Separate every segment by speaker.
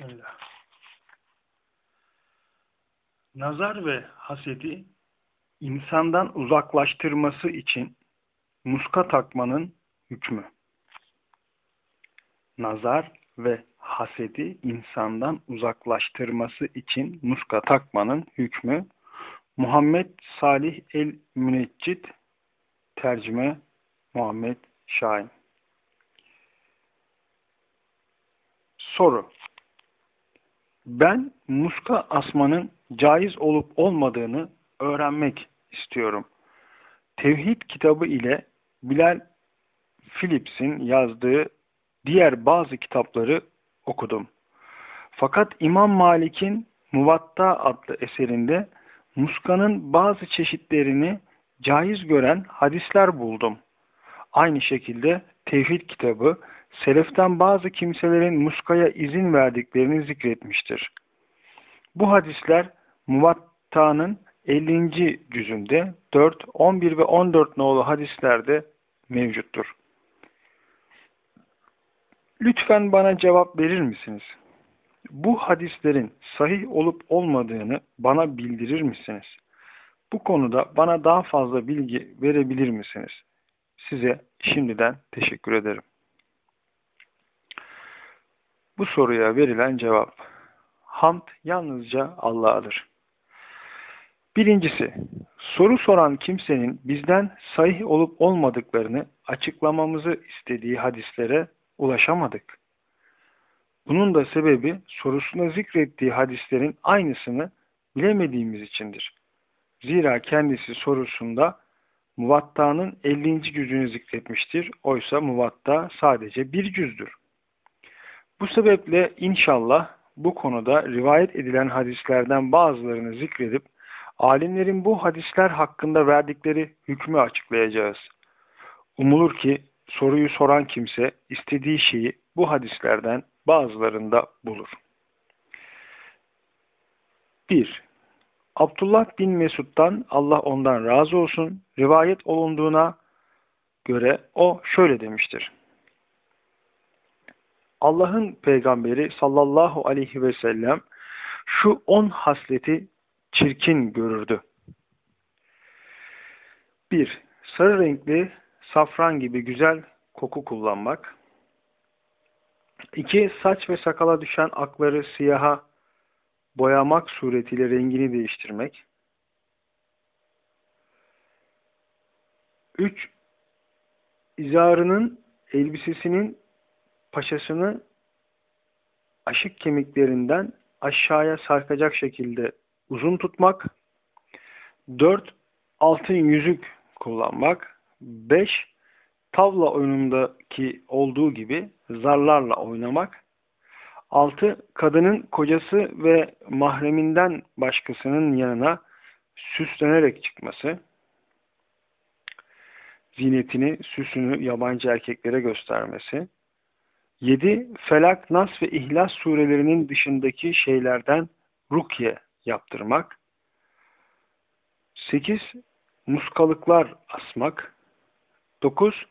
Speaker 1: Bismillah. Nazar ve hasedi insandan uzaklaştırması için muska takmanın hükmü. Nazar ve hasedi insandan uzaklaştırması için muska takmanın hükmü Muhammed Salih el-Müneccit tercüme Muhammed Şahin Soru Ben muska asmanın caiz olup olmadığını öğrenmek istiyorum. Tevhid kitabı ile Bilal Phillips'in yazdığı diğer bazı kitapları okudum. Fakat İmam Malik'in Muvatta adlı eserinde muskanın bazı çeşitlerini caiz gören hadisler buldum. Aynı şekilde Tevhid kitabı seleften bazı kimselerin muskaya izin verdiklerini zikretmiştir. Bu hadisler Muvatta'nın 50. cüzünde 4, 11 ve 14 nolu hadislerde mevcuttur. Lütfen bana cevap verir misiniz? Bu hadislerin sahih olup olmadığını bana bildirir misiniz? Bu konuda bana daha fazla bilgi verebilir misiniz? Size şimdiden teşekkür ederim. Bu soruya verilen cevap. Hamd yalnızca Allah'adır. Birincisi, soru soran kimsenin bizden sahih olup olmadıklarını açıklamamızı istediği hadislere ulaşamadık. Bunun da sebebi sorusuna zikrettiği hadislerin aynısını bilemediğimiz içindir. Zira kendisi sorusunda Muvatta'nın 50. cüzünü zikretmiştir. Oysa Muvatta sadece bir cüzdür. Bu sebeple inşallah bu konuda rivayet edilen hadislerden bazılarını zikredip alimlerin bu hadisler hakkında verdikleri hükmü açıklayacağız. Umulur ki soruyu soran kimse istediği şeyi bu hadislerden bazılarında bulur. 1. Abdullah bin Mesud'dan Allah ondan razı olsun rivayet olunduğuna göre o şöyle demiştir. Allah'ın peygamberi sallallahu aleyhi ve sellem şu on hasleti çirkin görürdü. 1. Sarı renkli, safran gibi güzel koku kullanmak. 2. Saç ve sakala düşen akları siyaha boyamak suretiyle rengini değiştirmek. 3. İzarının, elbisesinin paşasını aşık kemiklerinden aşağıya sarkacak şekilde uzun tutmak. 4. Altın yüzük kullanmak. 5. Tavla oyunundaki olduğu gibi zarlarla oynamak. 6. Kadının kocası ve mahreminden başkasının yanına süslenerek çıkması. Zinetini, süsünü yabancı erkeklere göstermesi. 7. Felak, Nas ve İhlas surelerinin dışındaki şeylerden rukye yaptırmak. 8. Muskalıklar asmak. 9.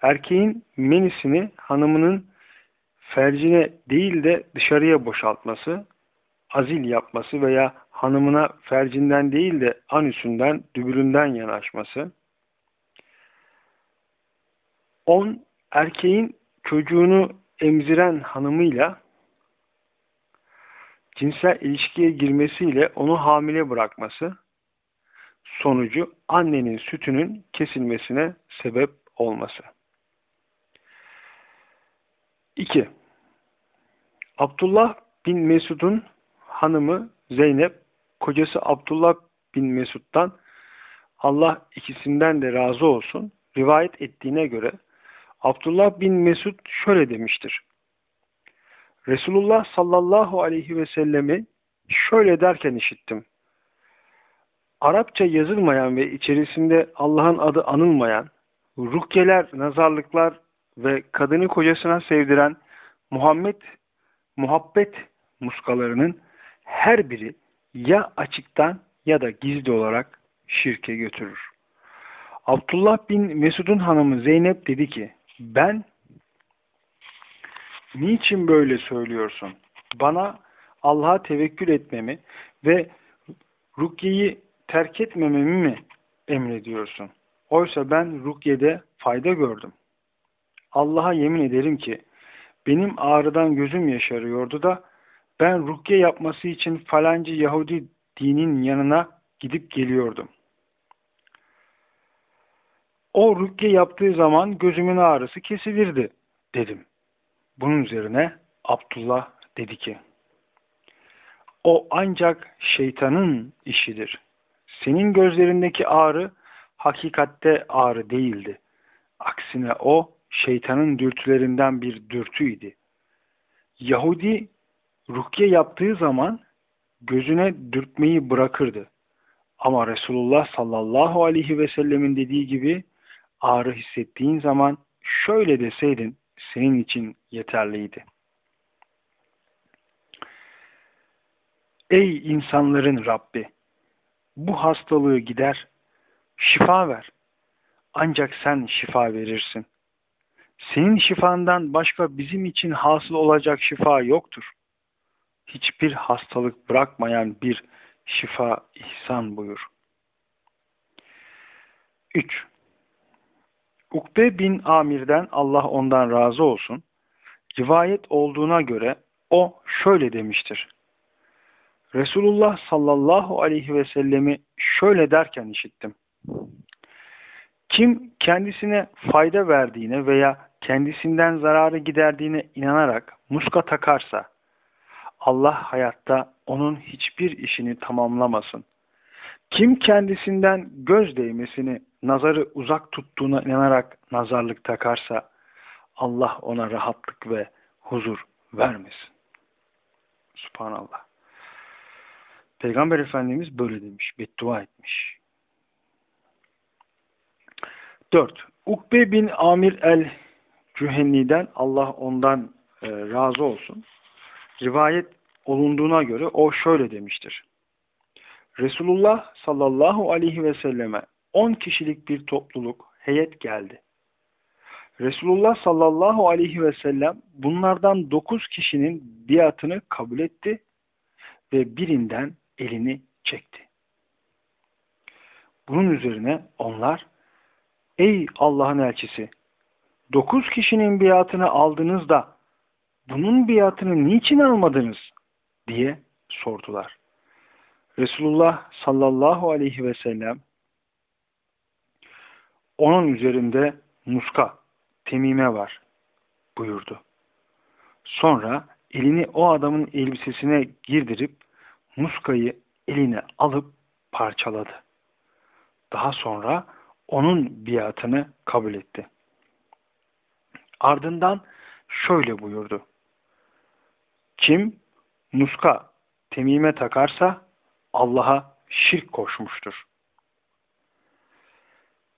Speaker 1: Erkeğin menisini hanımının fercine değil de dışarıya boşaltması, azil yapması veya hanımına fercinden değil de anüsünden, dübüründen yanaşması. 10. Erkeğin çocuğunu emziren hanımıyla cinsel ilişkiye girmesiyle onu hamile bırakması sonucu annenin sütünün kesilmesine sebep olması. 2. Abdullah bin Mesud'un hanımı Zeynep, kocası Abdullah bin Mesud'dan Allah ikisinden de razı olsun rivayet ettiğine göre Abdullah bin Mesud şöyle demiştir. Resulullah sallallahu aleyhi ve sellemi şöyle derken işittim. Arapça yazılmayan ve içerisinde Allah'ın adı anılmayan, rukyeler, nazarlıklar ve kadını kocasına sevdiren Muhammed muhabbet muskalarının her biri ya açıktan ya da gizli olarak şirke götürür. Abdullah bin Mesud'un hanımı Zeynep dedi ki ben niçin böyle söylüyorsun? bana Allah'a tevekkül etmemi ve rukyeyi terk etmememi mi emrediyorsun? Oysa ben rukyede fayda gördüm. Allah'a yemin ederim ki benim ağrıdan gözüm yaşarıyordu da ben rukye yapması için falancı Yahudi dinin yanına gidip geliyordum. O rükye yaptığı zaman gözümün ağrısı kesilirdi dedim. Bunun üzerine Abdullah dedi ki o ancak şeytanın işidir. Senin gözlerindeki ağrı hakikatte ağrı değildi. Aksine o şeytanın dürtülerinden bir dürtüydi. Yahudi rukiye yaptığı zaman gözüne dürtmeyi bırakırdı. Ama Resulullah sallallahu aleyhi ve sellemin dediği gibi ağrı hissettiğin zaman şöyle deseydin senin için yeterliydi. Ey insanların Rabbi! Bu hastalığı gider, şifa ver. Ancak sen şifa verirsin. Senin şifandan başka bizim için hasıl olacak şifa yoktur. Hiçbir hastalık bırakmayan bir şifa ihsan buyur. 3. Ukbe bin Amir'den Allah ondan razı olsun, rivayet olduğuna göre o şöyle demiştir. Resulullah sallallahu aleyhi ve sellemi şöyle derken işittim. Kim kendisine fayda verdiğine veya kendisinden zararı giderdiğine inanarak muska takarsa, Allah hayatta onun hiçbir işini tamamlamasın. Kim kendisinden göz değmesini, nazarı uzak tuttuğuna inanarak nazarlık takarsa, Allah ona rahatlık ve huzur vermesin. Subhanallah. Peygamber Efendimiz böyle demiş, beddua etmiş. 4. Ukbe bin Amir el-Cühenni'den Allah ondan e, razı olsun. Rivayet olunduğuna göre o şöyle demiştir. Resulullah sallallahu aleyhi ve selleme 10 kişilik bir topluluk, heyet geldi. Resulullah sallallahu aleyhi ve sellem bunlardan 9 kişinin biatını kabul etti ve birinden elini çekti. Bunun üzerine onlar, ey Allah'ın elçisi, dokuz kişinin biatını aldınız da bunun biatını niçin almadınız diye sordular. Resulullah sallallahu aleyhi ve sellem onun üzerinde muska, temime var buyurdu. Sonra elini o adamın elbisesine girdirip muskayı eline alıp parçaladı. Daha sonra onun biatını kabul etti. Ardından şöyle buyurdu. Kim muska temime takarsa Allah'a şirk koşmuştur.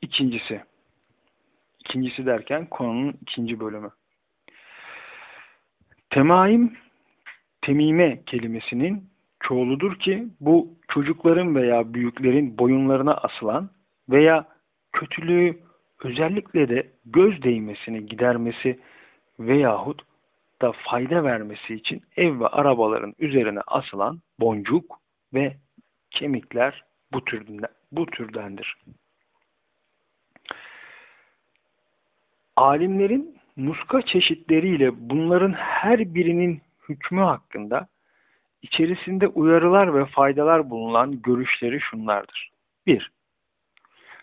Speaker 1: İkincisi. İkincisi derken konunun ikinci bölümü. Temaim, temime kelimesinin çoğuludur ki bu çocukların veya büyüklerin boyunlarına asılan veya kötülüğü özellikle de göz değmesini gidermesi veyahut da fayda vermesi için ev ve arabaların üzerine asılan boncuk ve kemikler bu türden, bu türdendir. Alimlerin muska çeşitleriyle bunların her birinin hükmü hakkında içerisinde uyarılar ve faydalar bulunan görüşleri şunlardır. 1.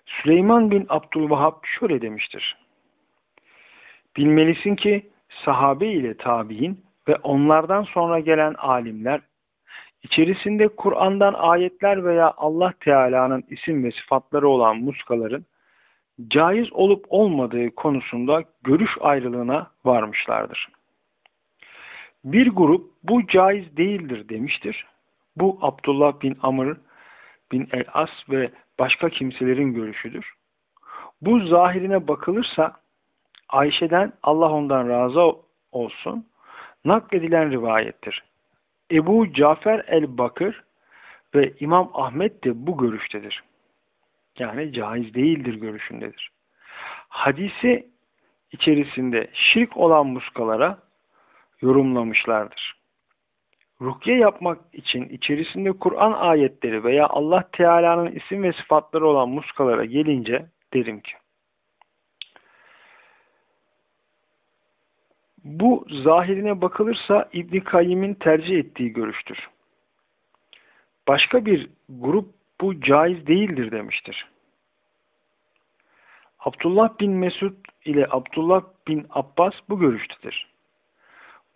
Speaker 1: Süleyman bin Abdülvahhab şöyle demiştir. Bilmelisin ki sahabe ile tabi'in ve onlardan sonra gelen alimler içerisinde Kur'an'dan ayetler veya Allah Teala'nın isim ve sıfatları olan muskaların caiz olup olmadığı konusunda görüş ayrılığına varmışlardır. Bir grup bu caiz değildir demiştir. Bu Abdullah bin Amr bin el-As ve başka kimselerin görüşüdür. Bu zahirine bakılırsa Ayşe'den Allah ondan razı olsun nakledilen rivayettir. Ebu Cafer el-Bakır ve İmam Ahmet de bu görüştedir. Yani caiz değildir görüşündedir. Hadisi içerisinde şirk olan muskalara yorumlamışlardır. Rukiye yapmak için içerisinde Kur'an ayetleri veya Allah Teala'nın isim ve sıfatları olan muskalara gelince derim ki Bu zahirine bakılırsa İbn Kayyim'in tercih ettiği görüştür. Başka bir grup bu caiz değildir demiştir. Abdullah bin Mesud ile Abdullah bin Abbas bu görüştedir.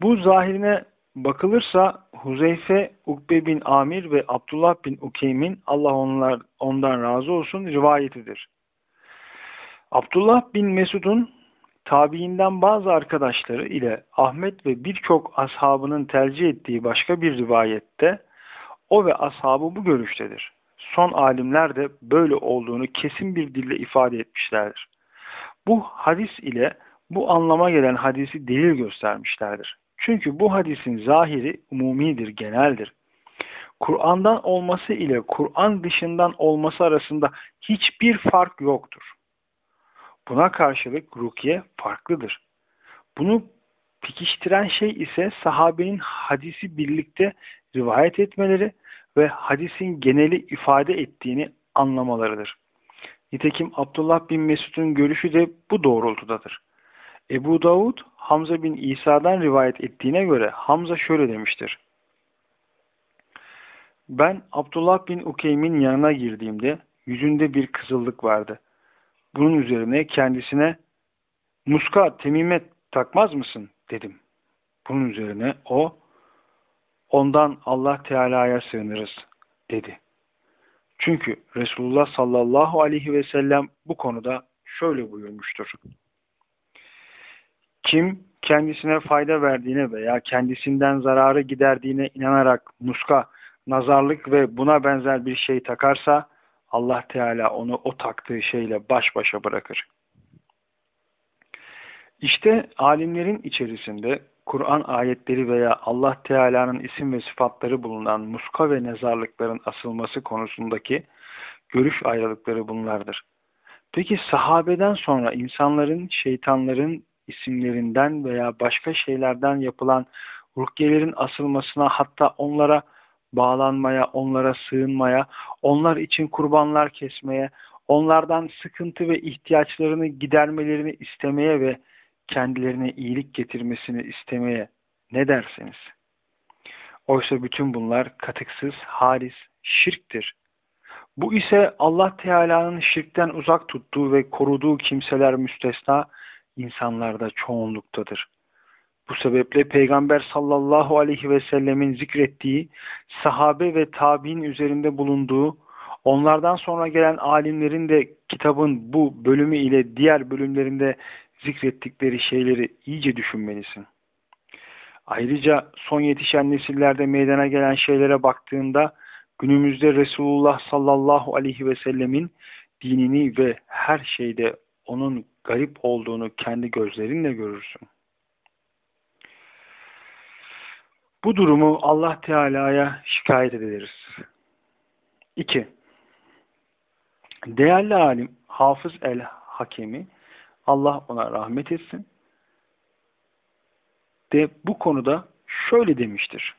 Speaker 1: Bu zahirine bakılırsa Huzeyfe, Ukbe bin Amir ve Abdullah bin Ukeym'in Allah onlar, ondan razı olsun rivayetidir. Abdullah bin Mesud'un tabiinden bazı arkadaşları ile Ahmet ve birçok ashabının tercih ettiği başka bir rivayette o ve ashabı bu görüştedir. Son alimler de böyle olduğunu kesin bir dille ifade etmişlerdir. Bu hadis ile bu anlama gelen hadisi delil göstermişlerdir. Çünkü bu hadisin zahiri umumidir, geneldir. Kur'an'dan olması ile Kur'an dışından olması arasında hiçbir fark yoktur. Buna karşılık rukiye farklıdır. Bunu pekiştiren şey ise sahabenin hadisi birlikte rivayet etmeleri ve hadisin geneli ifade ettiğini anlamalarıdır. Nitekim Abdullah bin Mesud'un görüşü de bu doğrultudadır. Ebu Davud Hamza bin İsa'dan rivayet ettiğine göre Hamza şöyle demiştir. Ben Abdullah bin Ukeym'in yanına girdiğimde yüzünde bir kızıllık vardı. Bunun üzerine kendisine muska temimet takmaz mısın dedim. Bunun üzerine o ondan Allah Teala'ya sığınırız dedi. Çünkü Resulullah sallallahu aleyhi ve sellem bu konuda şöyle buyurmuştur. Kim kendisine fayda verdiğine veya kendisinden zararı giderdiğine inanarak muska, nazarlık ve buna benzer bir şey takarsa Allah Teala onu o taktığı şeyle baş başa bırakır. İşte alimlerin içerisinde Kur'an ayetleri veya Allah Teala'nın isim ve sıfatları bulunan muska ve nezarlıkların asılması konusundaki görüş ayrılıkları bunlardır. Peki sahabeden sonra insanların, şeytanların isimlerinden veya başka şeylerden yapılan rukyelerin asılmasına hatta onlara bağlanmaya, onlara sığınmaya, onlar için kurbanlar kesmeye, onlardan sıkıntı ve ihtiyaçlarını gidermelerini istemeye ve kendilerine iyilik getirmesini istemeye ne dersiniz? Oysa bütün bunlar katıksız, halis, şirktir. Bu ise Allah Teala'nın şirkten uzak tuttuğu ve koruduğu kimseler müstesna insanlarda çoğunluktadır. Bu sebeple Peygamber sallallahu aleyhi ve sellemin zikrettiği, sahabe ve tabi'in üzerinde bulunduğu, onlardan sonra gelen alimlerin de kitabın bu bölümü ile diğer bölümlerinde zikrettikleri şeyleri iyice düşünmelisin. Ayrıca son yetişen nesillerde meydana gelen şeylere baktığında günümüzde Resulullah sallallahu aleyhi ve sellemin dinini ve her şeyde onun garip olduğunu kendi gözlerinle görürsün. Bu durumu Allah Teala'ya şikayet ederiz. 2. Değerli alim Hafız el-Hakemi Allah ona rahmet etsin de bu konuda şöyle demiştir.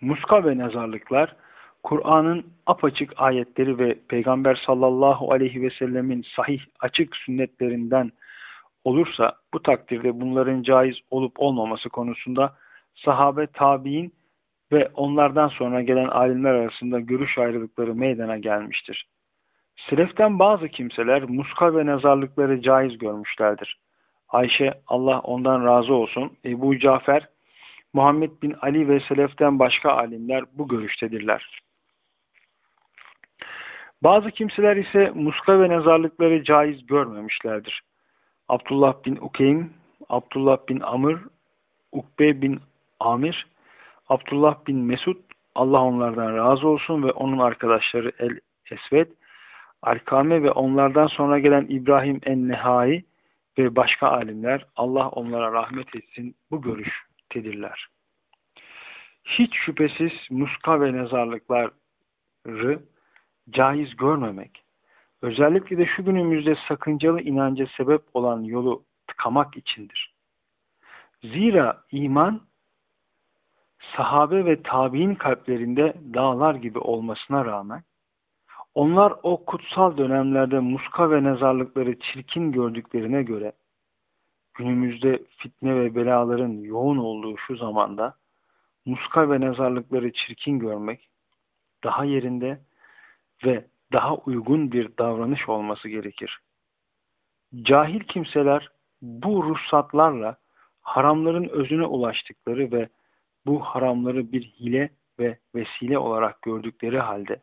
Speaker 1: Muska ve nazarlıklar Kur'an'ın apaçık ayetleri ve Peygamber sallallahu aleyhi ve sellemin sahih açık sünnetlerinden olursa bu takdirde bunların caiz olup olmaması konusunda sahabe tabi'in ve onlardan sonra gelen alimler arasında görüş ayrılıkları meydana gelmiştir. Seleften bazı kimseler muska ve nazarlıkları caiz görmüşlerdir. Ayşe Allah ondan razı olsun. Ebu Cafer, Muhammed bin Ali ve Seleften başka alimler bu görüştedirler. Bazı kimseler ise muska ve nazarlıkları caiz görmemişlerdir. Abdullah bin Ukeym, Abdullah bin Amr, Ukbe bin Amir, Abdullah bin Mesud, Allah onlardan razı olsun ve onun arkadaşları El Esved, Alkame ve onlardan sonra gelen İbrahim en-Nehai ve başka alimler Allah onlara rahmet etsin bu görüştedirler. Hiç şüphesiz muska ve nezarlıkları caiz görmemek, özellikle de şu günümüzde sakıncalı inanca sebep olan yolu tıkamak içindir. Zira iman sahabe ve tabi'in kalplerinde dağlar gibi olmasına rağmen onlar o kutsal dönemlerde muska ve nezarlıkları çirkin gördüklerine göre günümüzde fitne ve belaların yoğun olduğu şu zamanda muska ve nezarlıkları çirkin görmek daha yerinde ve daha uygun bir davranış olması gerekir. Cahil kimseler bu ruhsatlarla haramların özüne ulaştıkları ve bu haramları bir hile ve vesile olarak gördükleri halde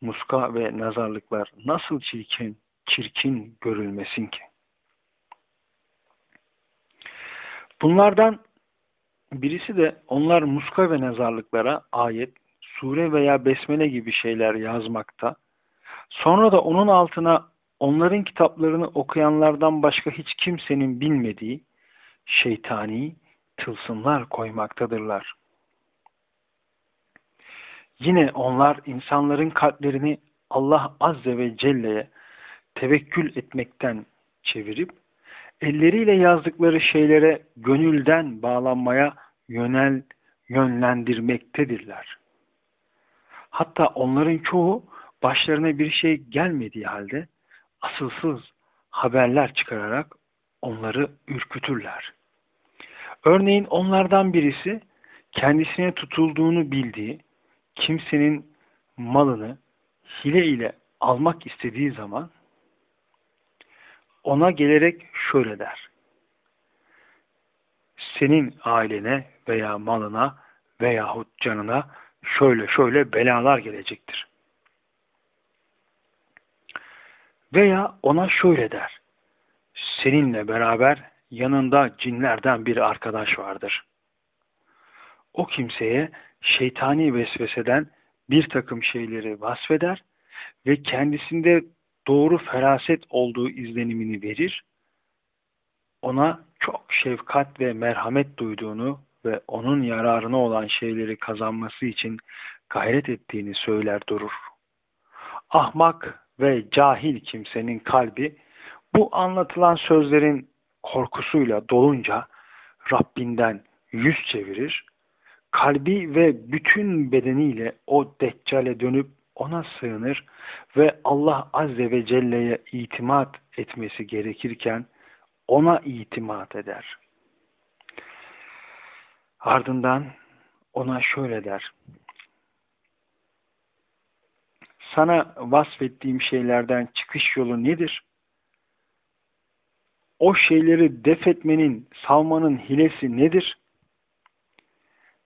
Speaker 1: muska ve nazarlıklar nasıl çirkin, çirkin görülmesin ki? Bunlardan birisi de onlar muska ve nazarlıklara ayet, sure veya besmele gibi şeyler yazmakta, sonra da onun altına onların kitaplarını okuyanlardan başka hiç kimsenin bilmediği şeytani tılsımlar koymaktadırlar. Yine onlar insanların kalplerini Allah Azze ve Celle'ye tevekkül etmekten çevirip elleriyle yazdıkları şeylere gönülden bağlanmaya yönel yönlendirmektedirler. Hatta onların çoğu başlarına bir şey gelmediği halde asılsız haberler çıkararak onları ürkütürler. Örneğin onlardan birisi kendisine tutulduğunu bildiği kimsenin malını hile ile almak istediği zaman ona gelerek şöyle der. Senin ailene veya malına veyahut canına şöyle şöyle belalar gelecektir. Veya ona şöyle der. Seninle beraber yanında cinlerden bir arkadaş vardır. O kimseye şeytani vesveseden bir takım şeyleri vasfeder ve kendisinde doğru feraset olduğu izlenimini verir, ona çok şefkat ve merhamet duyduğunu ve onun yararına olan şeyleri kazanması için gayret ettiğini söyler durur. Ahmak ve cahil kimsenin kalbi bu anlatılan sözlerin korkusuyla dolunca Rabbinden yüz çevirir, kalbi ve bütün bedeniyle o deccale dönüp ona sığınır ve Allah Azze ve Celle'ye itimat etmesi gerekirken ona itimat eder. Ardından ona şöyle der. Sana vasfettiğim şeylerden çıkış yolu nedir? O şeyleri def etmenin, salmanın hilesi nedir?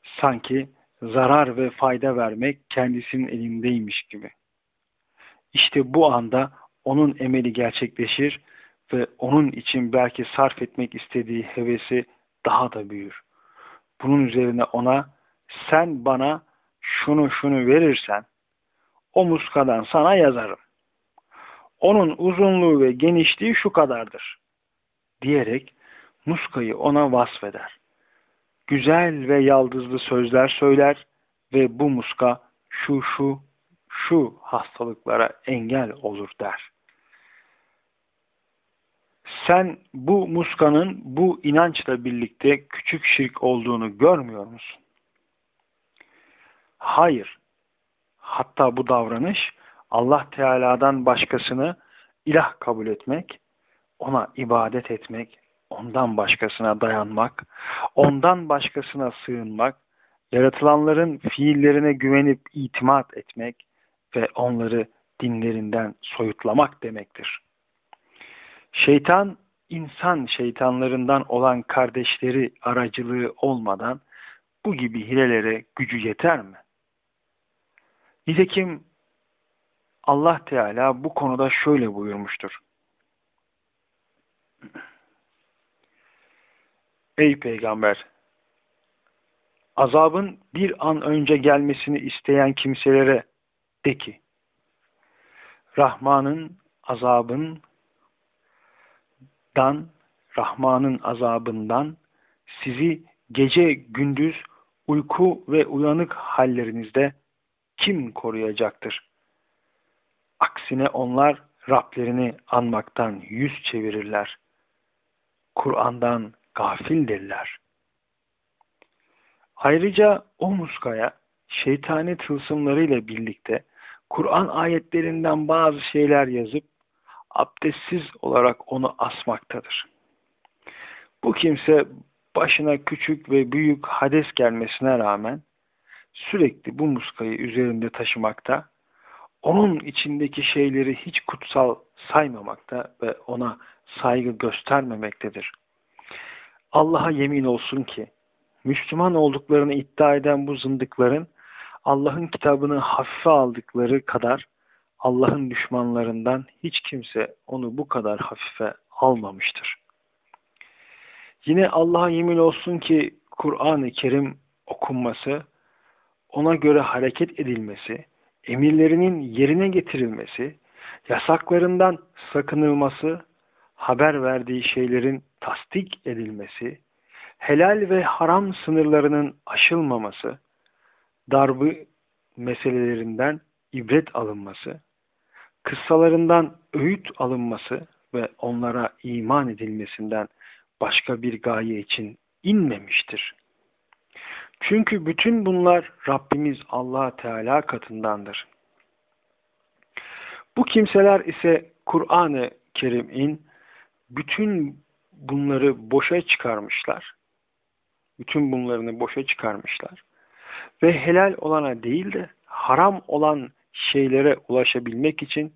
Speaker 1: Sanki zarar ve fayda vermek kendisinin elindeymiş gibi. İşte bu anda onun emeli gerçekleşir ve onun için belki sarf etmek istediği hevesi daha da büyür. Bunun üzerine ona sen bana şunu şunu verirsen o muskadan sana yazarım. Onun uzunluğu ve genişliği şu kadardır diyerek muskayı ona vasfeder güzel ve yaldızlı sözler söyler ve bu muska şu şu şu hastalıklara engel olur der. Sen bu muskanın bu inançla birlikte küçük şirk olduğunu görmüyor musun? Hayır. Hatta bu davranış Allah Teala'dan başkasını ilah kabul etmek, ona ibadet etmek, ondan başkasına dayanmak, ondan başkasına sığınmak, yaratılanların fiillerine güvenip itimat etmek ve onları dinlerinden soyutlamak demektir. Şeytan, insan şeytanlarından olan kardeşleri aracılığı olmadan bu gibi hilelere gücü yeter mi? Nitekim Allah Teala bu konuda şöyle buyurmuştur. Ey peygamber! Azabın bir an önce gelmesini isteyen kimselere de ki, Rahman'ın azabından, Rahman'ın azabından sizi gece gündüz uyku ve uyanık hallerinizde kim koruyacaktır? Aksine onlar Rablerini anmaktan yüz çevirirler. Kur'an'dan gafildirler. Ayrıca o muskaya şeytani tılsımlarıyla birlikte Kur'an ayetlerinden bazı şeyler yazıp abdestsiz olarak onu asmaktadır. Bu kimse başına küçük ve büyük hades gelmesine rağmen sürekli bu muskayı üzerinde taşımakta, onun içindeki şeyleri hiç kutsal saymamakta ve ona saygı göstermemektedir. Allah'a yemin olsun ki, Müslüman olduklarını iddia eden bu zındıkların Allah'ın kitabını hafife aldıkları kadar Allah'ın düşmanlarından hiç kimse onu bu kadar hafife almamıştır. Yine Allah'a yemin olsun ki Kur'an-ı Kerim okunması, ona göre hareket edilmesi, emirlerinin yerine getirilmesi, yasaklarından sakınılması, haber verdiği şeylerin tasdik edilmesi, helal ve haram sınırlarının aşılmaması, darbı meselelerinden ibret alınması, kıssalarından öğüt alınması ve onlara iman edilmesinden başka bir gaye için inmemiştir. Çünkü bütün bunlar Rabbimiz allah Teala katındandır. Bu kimseler ise Kur'an-ı Kerim'in bütün bunları boşa çıkarmışlar. Bütün bunlarını boşa çıkarmışlar. Ve helal olana değil de haram olan şeylere ulaşabilmek için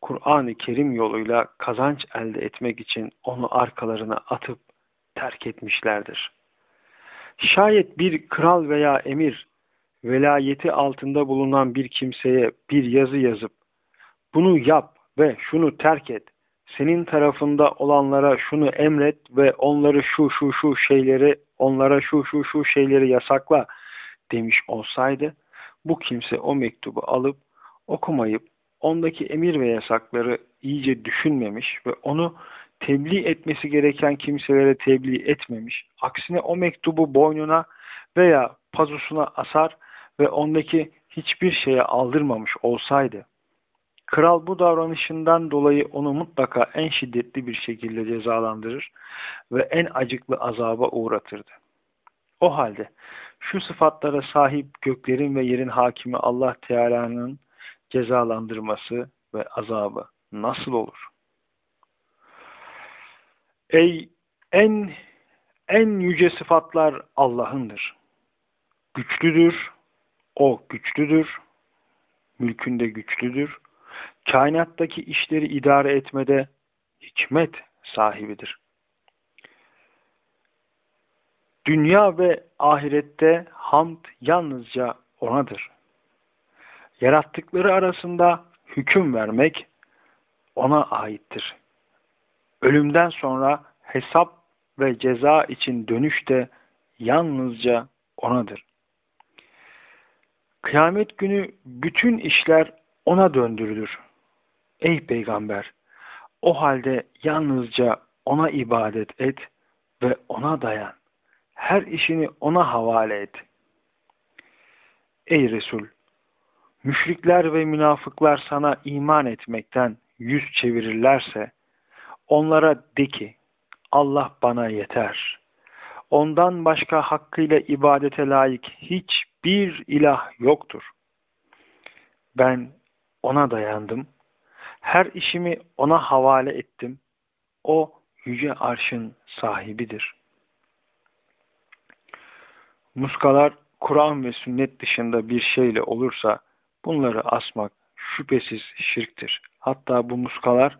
Speaker 1: Kur'an-ı Kerim yoluyla kazanç elde etmek için onu arkalarına atıp terk etmişlerdir. Şayet bir kral veya emir velayeti altında bulunan bir kimseye bir yazı yazıp bunu yap ve şunu terk et, senin tarafında olanlara şunu emret ve onları şu şu şu şeyleri onlara şu şu şu şeyleri yasakla demiş olsaydı bu kimse o mektubu alıp okumayıp ondaki emir ve yasakları iyice düşünmemiş ve onu tebliğ etmesi gereken kimselere tebliğ etmemiş. Aksine o mektubu boynuna veya pazusuna asar ve ondaki hiçbir şeye aldırmamış olsaydı, kral bu davranışından dolayı onu mutlaka en şiddetli bir şekilde cezalandırır ve en acıklı azaba uğratırdı. O halde şu sıfatlara sahip göklerin ve yerin hakimi Allah Teala'nın cezalandırması ve azabı nasıl olur? Ey en en yüce sıfatlar Allah'ındır. Güçlüdür, o güçlüdür, mülkünde güçlüdür, kainattaki işleri idare etmede hikmet sahibidir. Dünya ve ahirette hamd yalnızca O'nadır. Yarattıkları arasında hüküm vermek O'na aittir. Ölümden sonra hesap ve ceza için dönüş de yalnızca O'nadır. Kıyamet günü bütün işler O'na döndürülür. Ey Peygamber! O halde yalnızca O'na ibadet et ve O'na dayan. Her işini O'na havale et. Ey Resul! Müşrikler ve münafıklar sana iman etmekten yüz çevirirlerse, Onlara de ki, Allah bana yeter. Ondan başka hakkıyla ibadete layık hiçbir ilah yoktur. Ben ona dayandım. Her işimi ona havale ettim. O yüce arşın sahibidir. Muskalar Kur'an ve sünnet dışında bir şeyle olursa bunları asmak şüphesiz şirktir. Hatta bu muskalar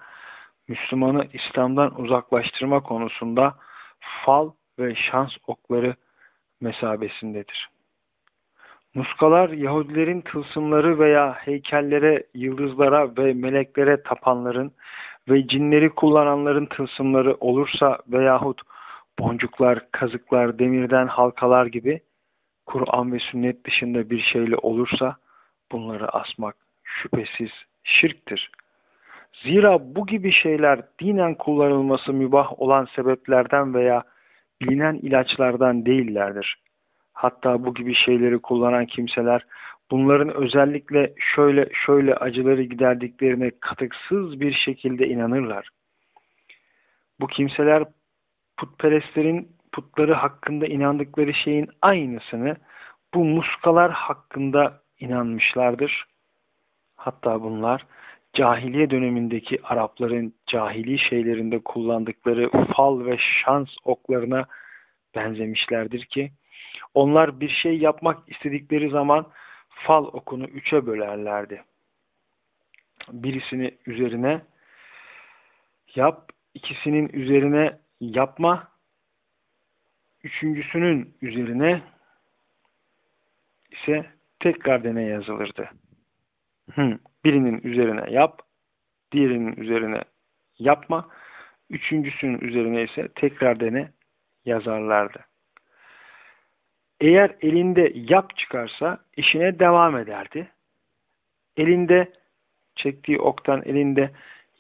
Speaker 1: Müslümanı İslam'dan uzaklaştırma konusunda fal ve şans okları mesabesindedir. Muskalar Yahudilerin tılsımları veya heykellere, yıldızlara ve meleklere tapanların ve cinleri kullananların tılsımları olursa veyahut boncuklar, kazıklar, demirden halkalar gibi Kur'an ve sünnet dışında bir şeyle olursa bunları asmak şüphesiz şirktir. Zira bu gibi şeyler dinen kullanılması mübah olan sebeplerden veya bilinen ilaçlardan değillerdir. Hatta bu gibi şeyleri kullanan kimseler bunların özellikle şöyle şöyle acıları giderdiklerine katıksız bir şekilde inanırlar. Bu kimseler putperestlerin putları hakkında inandıkları şeyin aynısını bu muskalar hakkında inanmışlardır. Hatta bunlar cahiliye dönemindeki Arapların cahili şeylerinde kullandıkları fal ve şans oklarına benzemişlerdir ki onlar bir şey yapmak istedikleri zaman fal okunu üçe bölerlerdi. Birisini üzerine yap, ikisinin üzerine yapma, üçüncüsünün üzerine ise tekrar dene yazılırdı. Birinin üzerine yap, diğerinin üzerine yapma, üçüncüsünün üzerine ise tekrar dene yazarlardı. Eğer elinde yap çıkarsa işine devam ederdi. Elinde çektiği oktan elinde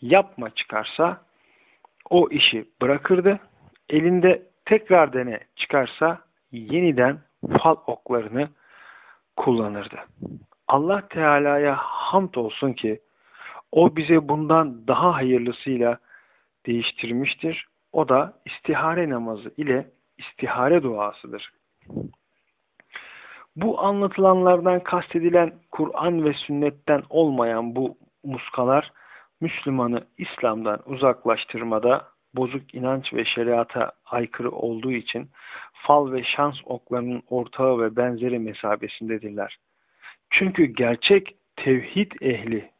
Speaker 1: yapma çıkarsa o işi bırakırdı. Elinde tekrar dene çıkarsa yeniden fal oklarını kullanırdı. Allah Teala'ya hamd olsun ki o bize bundan daha hayırlısıyla değiştirmiştir. O da istihare namazı ile istihare duasıdır. Bu anlatılanlardan kastedilen Kur'an ve sünnetten olmayan bu muskalar Müslümanı İslam'dan uzaklaştırmada bozuk inanç ve şeriata aykırı olduğu için fal ve şans oklarının ortağı ve benzeri mesabesindedirler. Çünkü gerçek tevhid ehli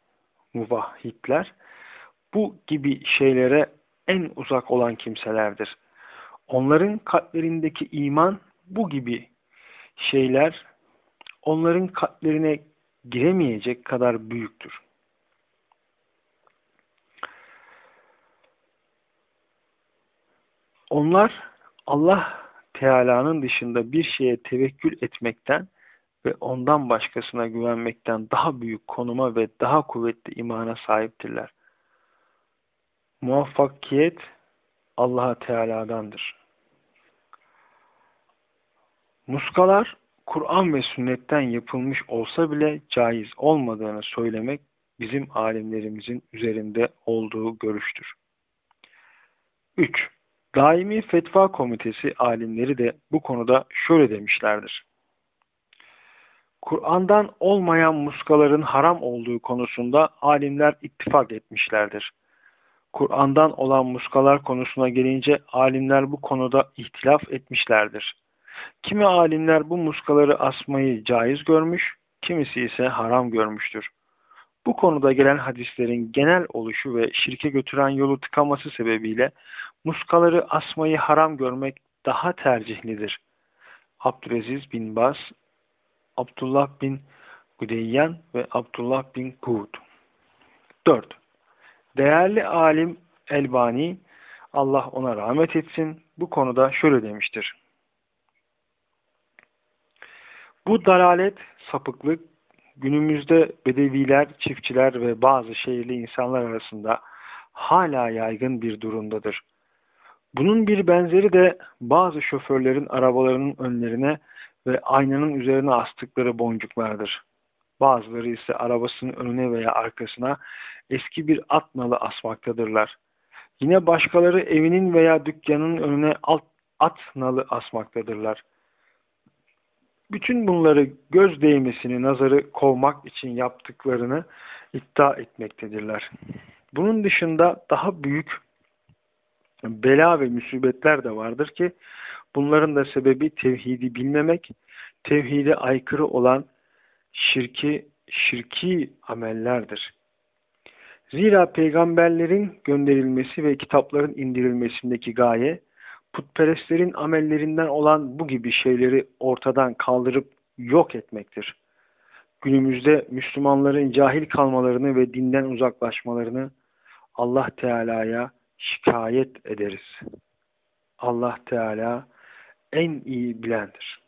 Speaker 1: muvahhidler bu gibi şeylere en uzak olan kimselerdir. Onların kalplerindeki iman bu gibi şeyler onların kalplerine giremeyecek kadar büyüktür. Onlar Allah Teala'nın dışında bir şeye tevekkül etmekten ve ondan başkasına güvenmekten daha büyük konuma ve daha kuvvetli imana sahiptirler. Muvaffakiyet Allah Teala'dandır. Muskalar Kur'an ve sünnetten yapılmış olsa bile caiz olmadığını söylemek bizim alimlerimizin üzerinde olduğu görüştür. 3. Daimi Fetva Komitesi alimleri de bu konuda şöyle demişlerdir. Kur'an'dan olmayan muskaların haram olduğu konusunda alimler ittifak etmişlerdir. Kur'an'dan olan muskalar konusuna gelince alimler bu konuda ihtilaf etmişlerdir. Kimi alimler bu muskaları asmayı caiz görmüş, kimisi ise haram görmüştür. Bu konuda gelen hadislerin genel oluşu ve şirke götüren yolu tıkaması sebebiyle muskaları asmayı haram görmek daha tercihlidir. Abdülaziz bin Bas, Abdullah bin Gudeyyan ve Abdullah bin Hud. 4. Değerli alim Elbani, Allah ona rahmet etsin, bu konuda şöyle demiştir. Bu dalalet, sapıklık, günümüzde bedeviler, çiftçiler ve bazı şehirli insanlar arasında hala yaygın bir durumdadır. Bunun bir benzeri de bazı şoförlerin arabalarının önlerine ve aynanın üzerine astıkları boncuklardır. Bazıları ise arabasının önüne veya arkasına eski bir at nalı asmaktadırlar. Yine başkaları evinin veya dükkanının önüne alt, at nalı asmaktadırlar. Bütün bunları göz değmesini, nazarı kovmak için yaptıklarını iddia etmektedirler. Bunun dışında daha büyük bela ve musibetler de vardır ki bunların da sebebi tevhidi bilmemek, tevhide aykırı olan şirki, şirki amellerdir. Zira peygamberlerin gönderilmesi ve kitapların indirilmesindeki gaye, putperestlerin amellerinden olan bu gibi şeyleri ortadan kaldırıp yok etmektir. Günümüzde Müslümanların cahil kalmalarını ve dinden uzaklaşmalarını Allah Teala'ya şikayet ederiz. Allah Teala en iyi bilendir.